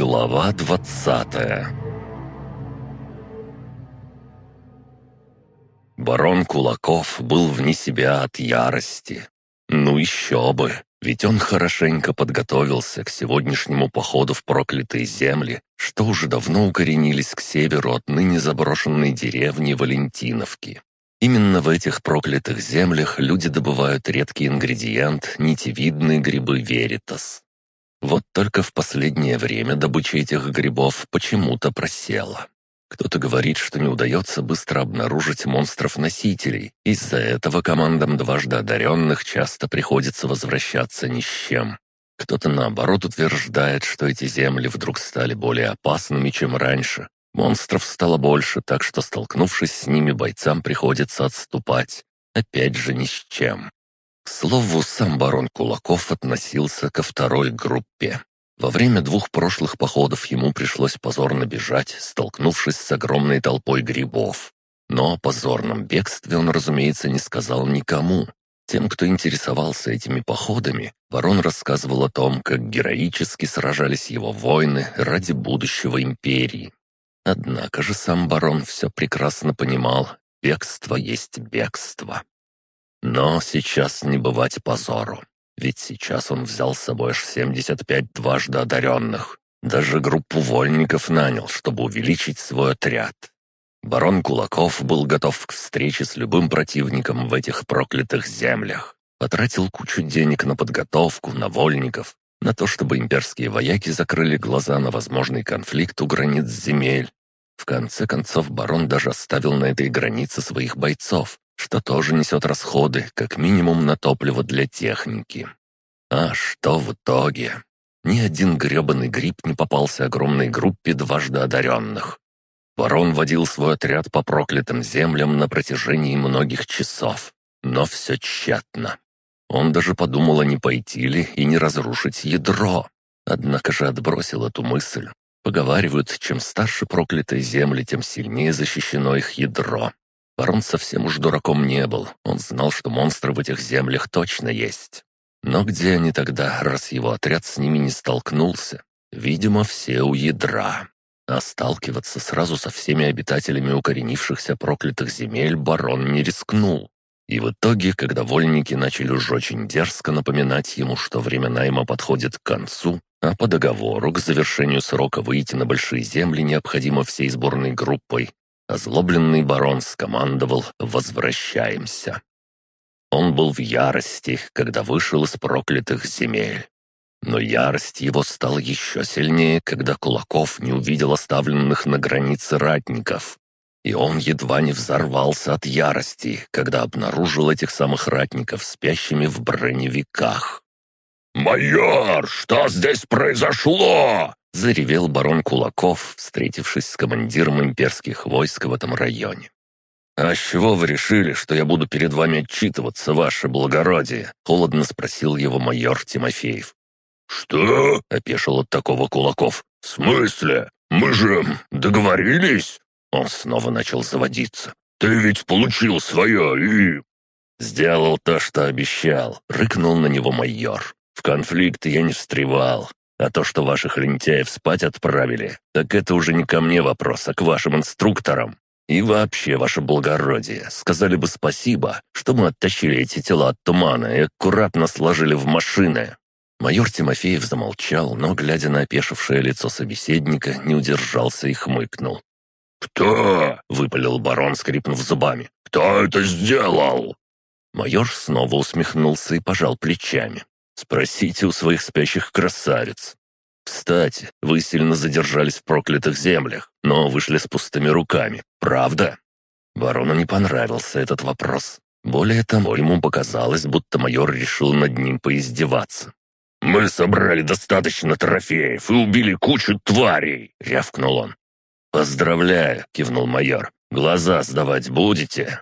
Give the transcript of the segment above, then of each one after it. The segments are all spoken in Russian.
Глава двадцатая Барон Кулаков был вне себя от ярости. Ну еще бы, ведь он хорошенько подготовился к сегодняшнему походу в проклятые земли, что уже давно укоренились к северу от ныне заброшенной деревни Валентиновки. Именно в этих проклятых землях люди добывают редкий ингредиент – нитевидные грибы веритас. Вот только в последнее время добыча этих грибов почему-то просела. Кто-то говорит, что не удается быстро обнаружить монстров-носителей. Из-за этого командам дважды одаренных часто приходится возвращаться ни с чем. Кто-то, наоборот, утверждает, что эти земли вдруг стали более опасными, чем раньше. Монстров стало больше, так что, столкнувшись с ними, бойцам приходится отступать. Опять же, ни с чем. Слову, сам барон Кулаков относился ко второй группе. Во время двух прошлых походов ему пришлось позорно бежать, столкнувшись с огромной толпой грибов. Но о позорном бегстве он, разумеется, не сказал никому. Тем, кто интересовался этими походами, барон рассказывал о том, как героически сражались его воины ради будущего империи. Однако же сам барон все прекрасно понимал, бегство есть бегство. Но сейчас не бывать позору. Ведь сейчас он взял с собой аж 75 дважды одаренных. Даже группу вольников нанял, чтобы увеличить свой отряд. Барон Кулаков был готов к встрече с любым противником в этих проклятых землях. Потратил кучу денег на подготовку, на вольников, на то, чтобы имперские вояки закрыли глаза на возможный конфликт у границ земель. В конце концов, барон даже оставил на этой границе своих бойцов, что тоже несет расходы, как минимум на топливо для техники. А что в итоге? Ни один гребаный гриб не попался огромной группе дважды одаренных. Барон водил свой отряд по проклятым землям на протяжении многих часов, но все тщетно. Он даже подумал, а не пойти ли и не разрушить ядро. Однако же отбросил эту мысль. Поговаривают, чем старше проклятые земли, тем сильнее защищено их ядро. Барон совсем уж дураком не был, он знал, что монстры в этих землях точно есть. Но где они тогда, раз его отряд с ними не столкнулся? Видимо, все у ядра. А сталкиваться сразу со всеми обитателями укоренившихся проклятых земель барон не рискнул. И в итоге, когда вольники начали уж очень дерзко напоминать ему, что время найма подходит к концу, а по договору к завершению срока выйти на большие земли необходимо всей сборной группой, Озлобленный барон скомандовал «Возвращаемся». Он был в ярости, когда вышел из проклятых земель. Но ярость его стала еще сильнее, когда Кулаков не увидел оставленных на границе ратников. И он едва не взорвался от ярости, когда обнаружил этих самых ратников спящими в броневиках. «Майор, что здесь произошло?» — заревел барон Кулаков, встретившись с командиром имперских войск в этом районе. «А с чего вы решили, что я буду перед вами отчитываться, ваше благородие?» — холодно спросил его майор Тимофеев. «Что?» — опешил от такого Кулаков. «В смысле? Мы же договорились?» Он снова начал заводиться. «Ты ведь получил свое и...» «Сделал то, что обещал», — рыкнул на него майор. «В конфликт я не встревал, а то, что ваших лентяев спать отправили, так это уже не ко мне вопрос, а к вашим инструкторам. И вообще, ваше благородие, сказали бы спасибо, что мы оттащили эти тела от тумана и аккуратно сложили в машины». Майор Тимофеев замолчал, но, глядя на опешившее лицо собеседника, не удержался и хмыкнул. «Кто?» — выпалил барон, скрипнув зубами. «Кто это сделал?» Майор снова усмехнулся и пожал плечами. Спросите у своих спящих красавиц. Кстати, вы сильно задержались в проклятых землях, но вышли с пустыми руками, правда?» Барону не понравился этот вопрос. Более того, ему показалось, будто майор решил над ним поиздеваться. «Мы собрали достаточно трофеев и убили кучу тварей!» — рявкнул он. «Поздравляю!» — кивнул майор. «Глаза сдавать будете?»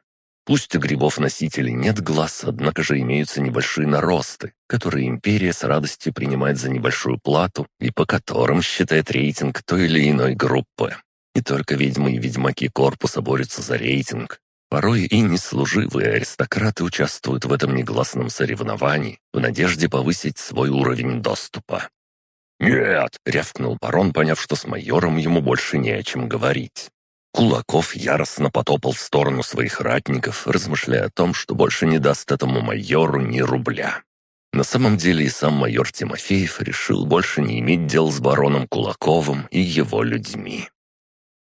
Пусть у грибов-носителей нет глаз, однако же имеются небольшие наросты, которые империя с радостью принимает за небольшую плату и по которым считает рейтинг той или иной группы. Не только ведьмы и ведьмаки корпуса борются за рейтинг. Порой и неслуживые аристократы участвуют в этом негласном соревновании в надежде повысить свой уровень доступа. «Нет!» — рявкнул барон, поняв, что с майором ему больше не о чем говорить. Кулаков яростно потопал в сторону своих ратников, размышляя о том, что больше не даст этому майору ни рубля. На самом деле и сам майор Тимофеев решил больше не иметь дел с бароном Кулаковым и его людьми.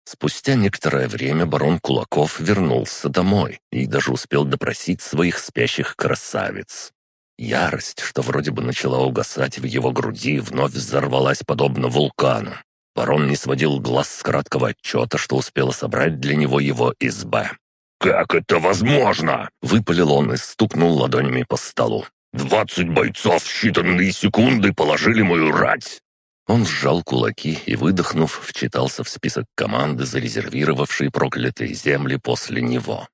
Спустя некоторое время барон Кулаков вернулся домой и даже успел допросить своих спящих красавиц. Ярость, что вроде бы начала угасать в его груди, вновь взорвалась подобно вулкану. Барон не сводил глаз с краткого отчета, что успела собрать для него его изба. «Как это возможно?» — выпалил он и стукнул ладонями по столу. «Двадцать бойцов в считанные секунды положили мою рать. Он сжал кулаки и, выдохнув, вчитался в список команды, зарезервировавшей проклятые земли после него.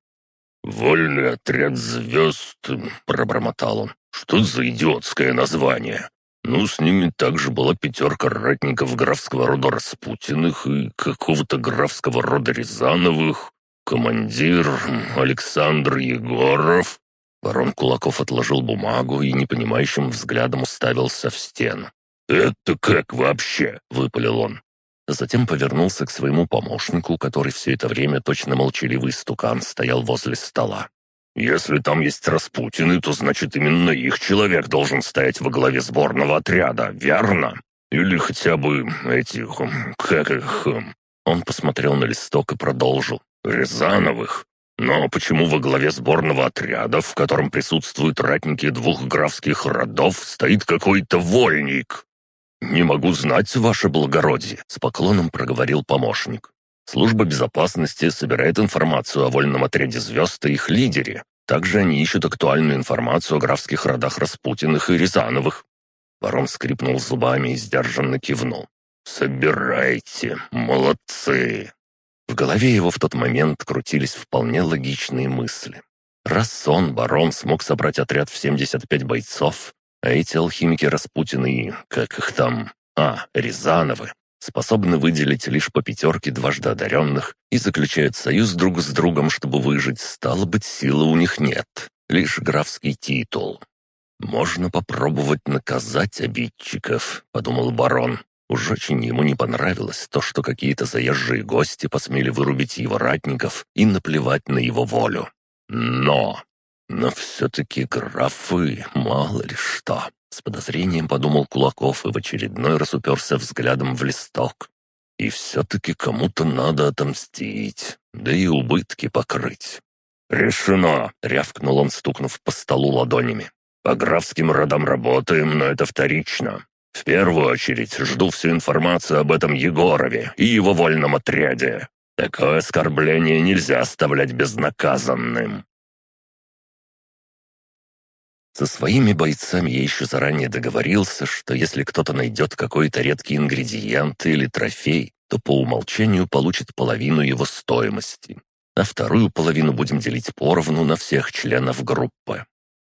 «Вольный отряд звезд», — пробормотал он. «Что за идиотское название? Ну, с ними также была пятерка ратников графского рода Распутиных и какого-то графского рода Рязановых. Командир Александр Егоров». Барон Кулаков отложил бумагу и непонимающим взглядом уставился в стену. «Это как вообще?» — выпалил он. Затем повернулся к своему помощнику, который все это время точно молчаливый стукан стоял возле стола. «Если там есть Распутины, то значит именно их человек должен стоять во главе сборного отряда, верно? Или хотя бы этих... как их...» Он посмотрел на листок и продолжил. «Рязановых. Но почему во главе сборного отряда, в котором присутствуют ратники двух графских родов, стоит какой-то вольник?» «Не могу знать, ваше благородие», — с поклоном проговорил помощник. «Служба безопасности собирает информацию о вольном отряде звезд и их лидере. Также они ищут актуальную информацию о графских родах Распутиных и Рязановых». Барон скрипнул зубами и сдержанно кивнул. «Собирайте, молодцы!» В голове его в тот момент крутились вполне логичные мысли. Раз он, барон, смог собрать отряд в 75 бойцов, а эти алхимики Распутины как их там, а, Рязановы, способны выделить лишь по пятерке дважды одаренных и заключают союз друг с другом, чтобы выжить, стало быть, силы у них нет, лишь графский титул. «Можно попробовать наказать обидчиков», — подумал барон. Уж очень ему не понравилось то, что какие-то заезжие гости посмели вырубить его ратников и наплевать на его волю. Но но все-таки графы, мало ли что. С подозрением подумал Кулаков и в очередной раз уперся взглядом в листок. И все-таки кому-то надо отомстить, да и убытки покрыть. «Решено!» — рявкнул он, стукнув по столу ладонями. «По графским родам работаем, но это вторично. В первую очередь жду всю информацию об этом Егорове и его вольном отряде. Такое оскорбление нельзя оставлять безнаказанным. Со своими бойцами я еще заранее договорился, что если кто-то найдет какой-то редкий ингредиент или трофей, то по умолчанию получит половину его стоимости, а вторую половину будем делить поровну на всех членов группы.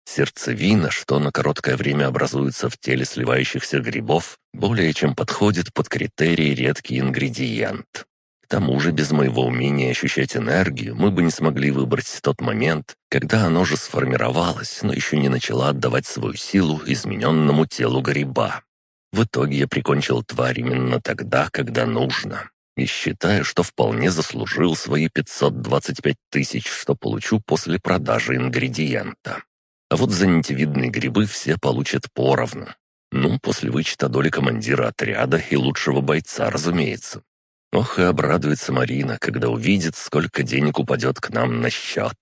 Сердцевина, что на короткое время образуется в теле сливающихся грибов, более чем подходит под критерий редкий ингредиент тому же без моего умения ощущать энергию мы бы не смогли выбрать тот момент, когда оно же сформировалось, но еще не начала отдавать свою силу измененному телу гриба. В итоге я прикончил тварь именно тогда, когда нужно. И считаю, что вполне заслужил свои 525 тысяч, что получу после продажи ингредиента. А вот за нитевидные грибы все получат поровну. Ну, после вычета доли командира отряда и лучшего бойца, разумеется. Ох и обрадуется Марина, когда увидит, сколько денег упадет к нам на счет.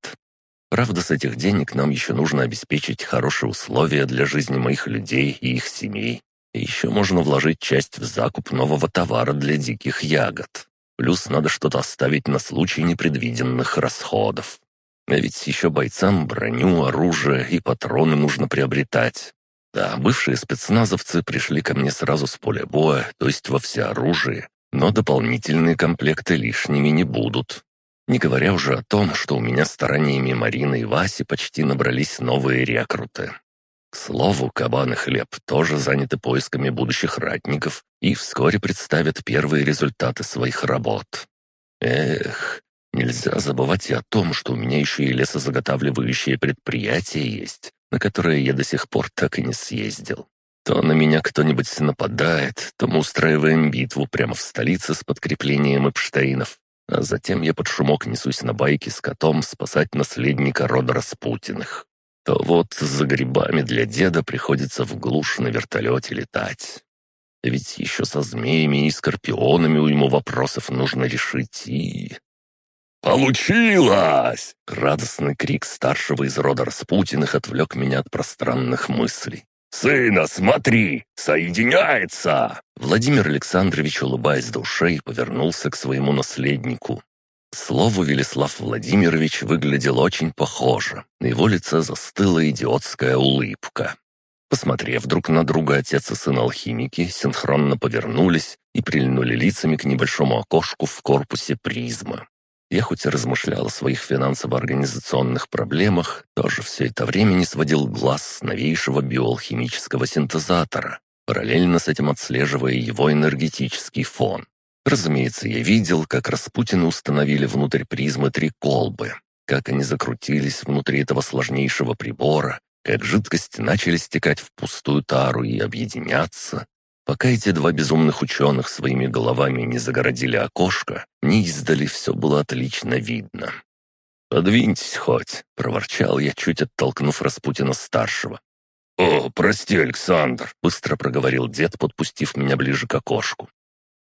Правда, с этих денег нам еще нужно обеспечить хорошие условия для жизни моих людей и их семей. И еще можно вложить часть в закуп нового товара для диких ягод. Плюс надо что-то оставить на случай непредвиденных расходов. А ведь еще бойцам броню, оружие и патроны нужно приобретать. Да, бывшие спецназовцы пришли ко мне сразу с поля боя, то есть во всеоружие, но дополнительные комплекты лишними не будут. Не говоря уже о том, что у меня стараниями Марины и Васи почти набрались новые рекруты. К слову, Кабан и Хлеб тоже заняты поисками будущих ратников и вскоре представят первые результаты своих работ. Эх, нельзя забывать и о том, что у меня еще и лесозаготавливающее предприятие есть, на которое я до сих пор так и не съездил. То на меня кто-нибудь нападает, то мы устраиваем битву прямо в столице с подкреплением Эпштейнов. А затем я под шумок несусь на байке с котом спасать наследника рода Распутиных. То вот за грибами для деда приходится в глушь на вертолете летать. Ведь еще со змеями и скорпионами у ему вопросов нужно решить и... «Получилось!» Радостный крик старшего из рода Распутиных отвлек меня от пространных мыслей. «Сына, смотри! Соединяется!» Владимир Александрович, улыбаясь до ушей, повернулся к своему наследнику. К слову, Велислав Владимирович выглядел очень похоже. На его лице застыла идиотская улыбка. Посмотрев друг на друга, отец и сын алхимики синхронно повернулись и прильнули лицами к небольшому окошку в корпусе призмы. Я хоть и размышлял о своих финансово-организационных проблемах, тоже все это время не сводил глаз с новейшего биоалхимического синтезатора, параллельно с этим отслеживая его энергетический фон. Разумеется, я видел, как Распутины установили внутрь призмы три колбы, как они закрутились внутри этого сложнейшего прибора, как жидкости начали стекать в пустую тару и объединяться, Пока эти два безумных ученых своими головами не загородили окошко, не издали все было отлично видно. «Подвиньтесь хоть», — проворчал я, чуть оттолкнув Распутина-старшего. «О, прости, Александр», — быстро проговорил дед, подпустив меня ближе к окошку.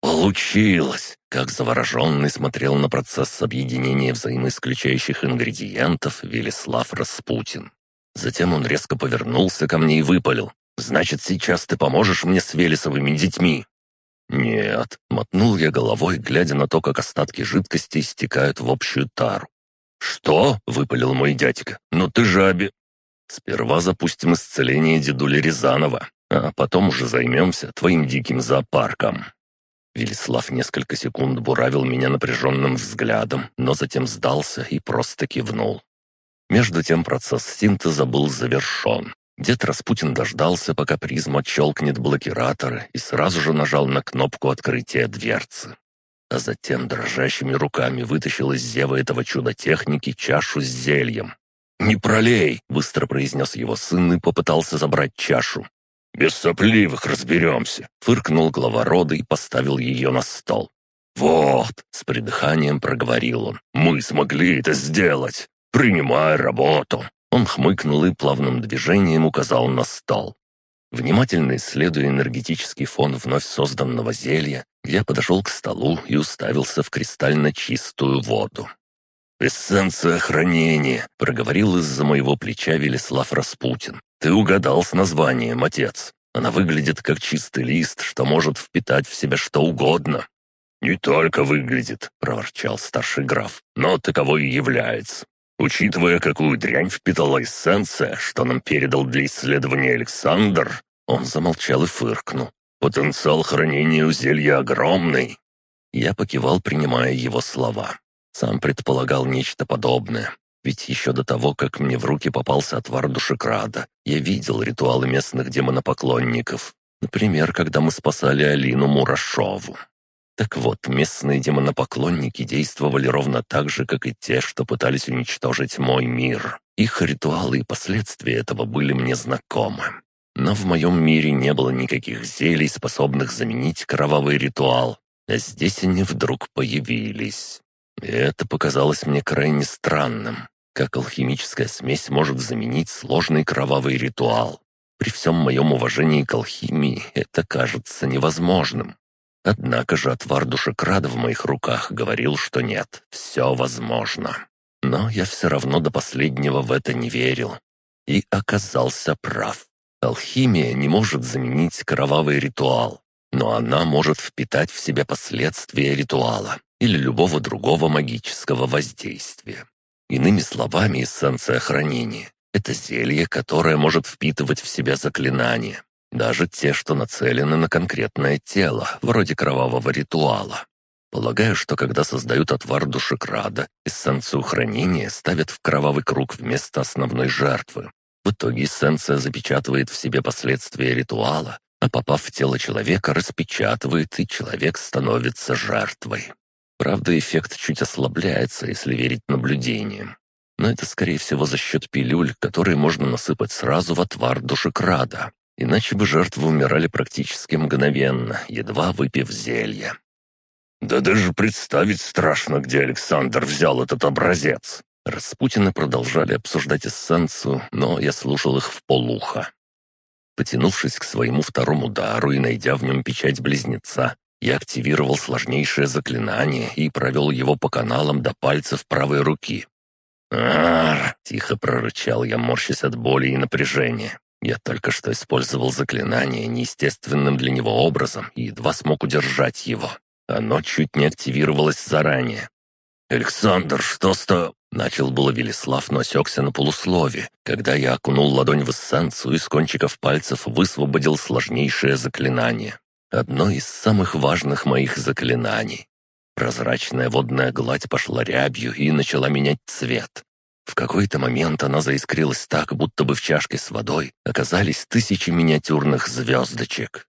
«Получилось!» — как завороженный смотрел на процесс объединения взаимоисключающих ингредиентов Велислав Распутин. Затем он резко повернулся ко мне и выпалил. Значит, сейчас ты поможешь мне с Велесовыми детьми?» «Нет», — мотнул я головой, глядя на то, как остатки жидкости истекают в общую тару. «Что?» — выпалил мой дядька. «Ну ты же оби...» «Сперва запустим исцеление дедули Рязанова, а потом уже займемся твоим диким зоопарком». Велислав несколько секунд буравил меня напряженным взглядом, но затем сдался и просто кивнул. Между тем процесс синтеза был завершен. Дед Распутин дождался, пока призма щелкнет блокираторы и сразу же нажал на кнопку открытия дверцы. А затем дрожащими руками вытащил из зева этого чуда техники чашу с зельем. «Не пролей!» — быстро произнес его сын и попытался забрать чашу. «Без сопливых разберемся!» — фыркнул глава рода и поставил ее на стол. «Вот!» — с придыханием проговорил он. «Мы смогли это сделать! Принимай работу!» Он хмыкнул и плавным движением указал на стол. Внимательно исследуя энергетический фон вновь созданного зелья, я подошел к столу и уставился в кристально чистую воду. «Эссенция хранения», — проговорил из-за моего плеча Велислав Распутин. «Ты угадал с названием, отец. Она выглядит как чистый лист, что может впитать в себя что угодно». «Не только выглядит», — проворчал старший граф, «но таковой и является. Учитывая, какую дрянь впитала эссенция, что нам передал для исследования Александр, он замолчал и фыркнул. Потенциал хранения у зелья огромный. Я покивал, принимая его слова. Сам предполагал нечто подобное. Ведь еще до того, как мне в руки попался отвар душекрада, я видел ритуалы местных демонопоклонников. Например, когда мы спасали Алину Мурашову. Так вот, местные демонопоклонники действовали ровно так же, как и те, что пытались уничтожить мой мир. Их ритуалы и последствия этого были мне знакомы. Но в моем мире не было никаких зелий, способных заменить кровавый ритуал. А здесь они вдруг появились. И это показалось мне крайне странным. Как алхимическая смесь может заменить сложный кровавый ритуал? При всем моем уважении к алхимии это кажется невозможным. Однако же отвар душекрада в моих руках говорил, что нет, все возможно. Но я все равно до последнего в это не верил. И оказался прав. Алхимия не может заменить кровавый ритуал, но она может впитать в себя последствия ритуала или любого другого магического воздействия. Иными словами, эссенция хранения — это зелье, которое может впитывать в себя заклинания, даже те, что нацелены на конкретное тело, вроде кровавого ритуала. Полагаю, что когда создают отвар душекрада, эссенцию хранения ставят в кровавый круг вместо основной жертвы. В итоге эссенция запечатывает в себе последствия ритуала, а попав в тело человека, распечатывает, и человек становится жертвой. Правда, эффект чуть ослабляется, если верить наблюдениям. Но это, скорее всего, за счет пилюль, которые можно насыпать сразу в отвар душекрада. Иначе бы жертвы умирали практически мгновенно, едва выпив зелье. «Да даже представить страшно, где Александр взял этот образец!» Распутины продолжали обсуждать эссенцию, но я слушал их в полуха. Потянувшись к своему второму удару и найдя в нем печать близнеца, я активировал сложнейшее заклинание и провел его по каналам до пальцев правой руки. «Ар!» — тихо прорычал я, морщась от боли и напряжения. Я только что использовал заклинание неестественным для него образом и едва смог удержать его. Оно чуть не активировалось заранее. «Александр, что с то...» Начал было Велислав, но осекся на полуслове, когда я окунул ладонь в эссенцию и с кончиков пальцев высвободил сложнейшее заклинание. Одно из самых важных моих заклинаний. Прозрачная водная гладь пошла рябью и начала менять цвет. В какой-то момент она заискрилась так, будто бы в чашке с водой оказались тысячи миниатюрных звездочек.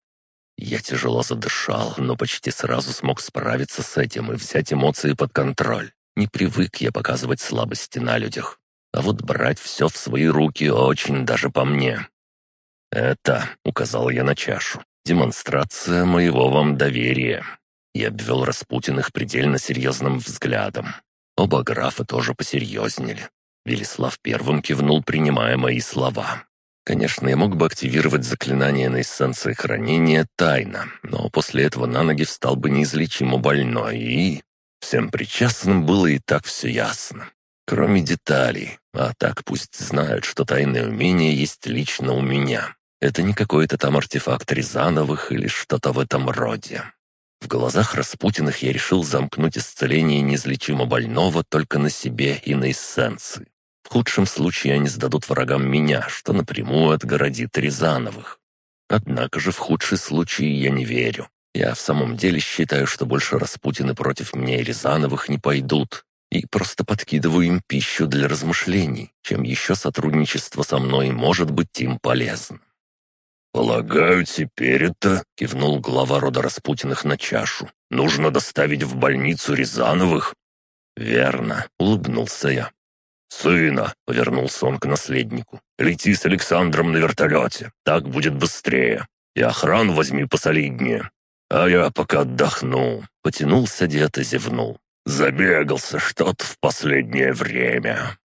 Я тяжело задышал, но почти сразу смог справиться с этим и взять эмоции под контроль. Не привык я показывать слабости на людях. А вот брать все в свои руки очень даже по мне. «Это», — указал я на чашу, — «демонстрация моего вам доверия». Я обвел Распутиных предельно серьезным взглядом. Оба графа тоже посерьезнели. Велислав первым кивнул, принимая мои слова. Конечно, я мог бы активировать заклинание на эссенции хранения тайно, но после этого на ноги встал бы неизлечимо больной и... Всем причастным было и так все ясно. Кроме деталей. А так пусть знают, что тайное умение есть лично у меня. Это не какой-то там артефакт Рязановых или что-то в этом роде. В глазах Распутиных я решил замкнуть исцеление неизлечимо больного только на себе и на эссенции. В худшем случае они сдадут врагам меня, что напрямую отгородит Рязановых. Однако же в худший случай я не верю. Я в самом деле считаю, что больше Распутины против меня и Рязановых не пойдут, и просто подкидываю им пищу для размышлений, чем еще сотрудничество со мной может быть им полезно. «Полагаю, теперь это...» — кивнул глава рода Распутиных на чашу. «Нужно доставить в больницу Рязановых». «Верно», — улыбнулся я. «Сына!» — повернулся он к наследнику. «Лети с Александром на вертолете, так будет быстрее. И охрану возьми посолиднее. А я пока отдохну». Потянулся дед и зевнул. «Забегался что-то в последнее время».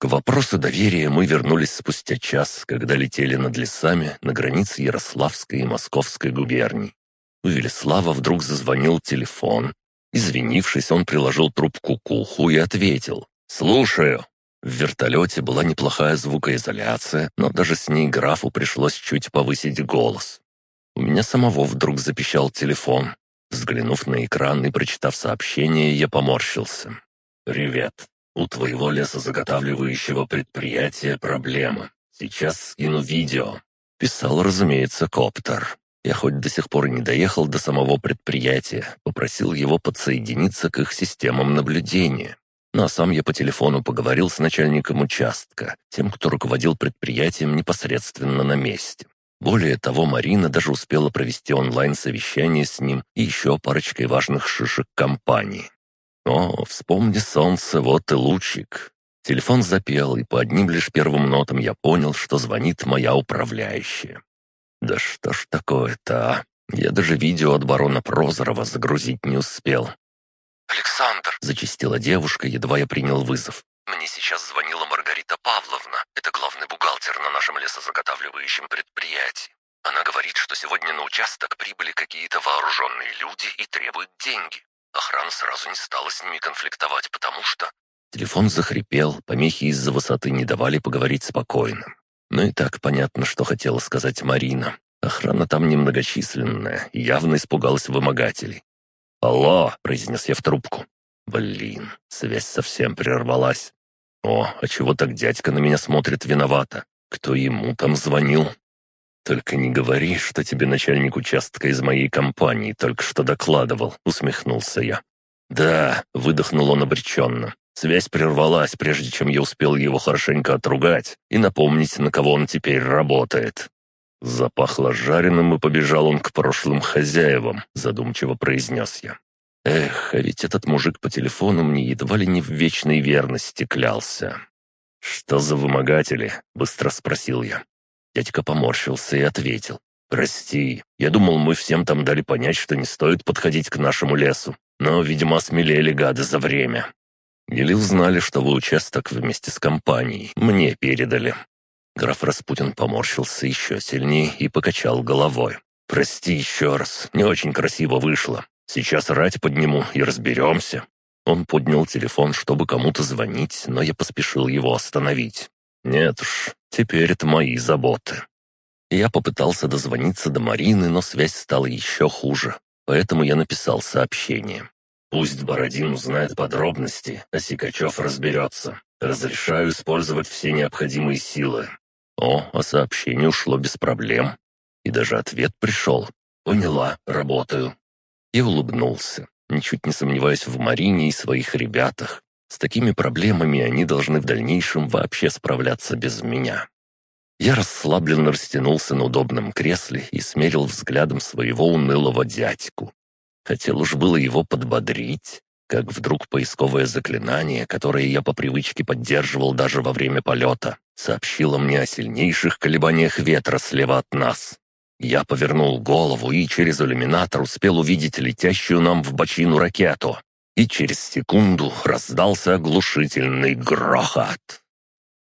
К вопросу доверия мы вернулись спустя час, когда летели над лесами на границе Ярославской и Московской губерний. У Велеслава вдруг зазвонил телефон. Извинившись, он приложил трубку к уху и ответил. «Слушаю». В вертолете была неплохая звукоизоляция, но даже с ней графу пришлось чуть повысить голос. У меня самого вдруг запищал телефон. Взглянув на экран и прочитав сообщение, я поморщился. «Привет. У твоего лесозаготавливающего предприятия проблема. Сейчас скину видео». Писал, разумеется, коптер. Я хоть до сих пор не доехал до самого предприятия, попросил его подсоединиться к их системам наблюдения. Ну а сам я по телефону поговорил с начальником участка, тем, кто руководил предприятием непосредственно на месте. Более того, Марина даже успела провести онлайн-совещание с ним и еще парочкой важных шишек компании. О, вспомни солнце, вот и лучик. Телефон запел, и по одним лишь первым нотам я понял, что звонит моя управляющая. Да что ж такое-то, а? Я даже видео от барона Прозорова загрузить не успел. «Александр!» — зачастила девушка, едва я принял вызов. «Мне сейчас звонила Маргарита Павловна. Это главный бухгалтер на нашем лесозаготавливающем предприятии. Она говорит, что сегодня на участок прибыли какие-то вооруженные люди и требуют деньги. Охрана сразу не стала с ними конфликтовать, потому что...» Телефон захрипел, помехи из-за высоты не давали поговорить спокойно. Ну и так понятно, что хотела сказать Марина. Охрана там немногочисленная, явно испугалась вымогателей. «Алло!» — произнес я в трубку. «Блин, связь совсем прервалась. О, а чего так дядька на меня смотрит виновато? Кто ему там звонил?» «Только не говори, что тебе начальник участка из моей компании только что докладывал», — усмехнулся я. «Да», — выдохнул он обреченно. Связь прервалась, прежде чем я успел его хорошенько отругать и напомнить, на кого он теперь работает. Запахло жареным, и побежал он к прошлым хозяевам, задумчиво произнес я. Эх, а ведь этот мужик по телефону мне едва ли не в вечной верности клялся. «Что за вымогатели?» — быстро спросил я. Дядька поморщился и ответил. «Прости, я думал, мы всем там дали понять, что не стоит подходить к нашему лесу, но, видимо, осмелели гады за время. Или узнали, что вы участок вместе с компанией мне передали». Граф Распутин поморщился еще сильнее и покачал головой. «Прости еще раз, не очень красиво вышло. Сейчас рать подниму и разберемся». Он поднял телефон, чтобы кому-то звонить, но я поспешил его остановить. «Нет уж, теперь это мои заботы». Я попытался дозвониться до Марины, но связь стала еще хуже, поэтому я написал сообщение. «Пусть Бородин узнает подробности, а Сикачев разберется. Разрешаю использовать все необходимые силы». О, а сообщение ушло без проблем. И даже ответ пришел. «Поняла, работаю». И улыбнулся, ничуть не сомневаясь в Марине и своих ребятах. С такими проблемами они должны в дальнейшем вообще справляться без меня. Я расслабленно растянулся на удобном кресле и смерил взглядом своего унылого дядьку. Хотел уж было его подбодрить, как вдруг поисковое заклинание, которое я по привычке поддерживал даже во время полета, сообщило мне о сильнейших колебаниях ветра слева от нас. Я повернул голову и через иллюминатор успел увидеть летящую нам в бочину ракету. И через секунду раздался оглушительный грохот.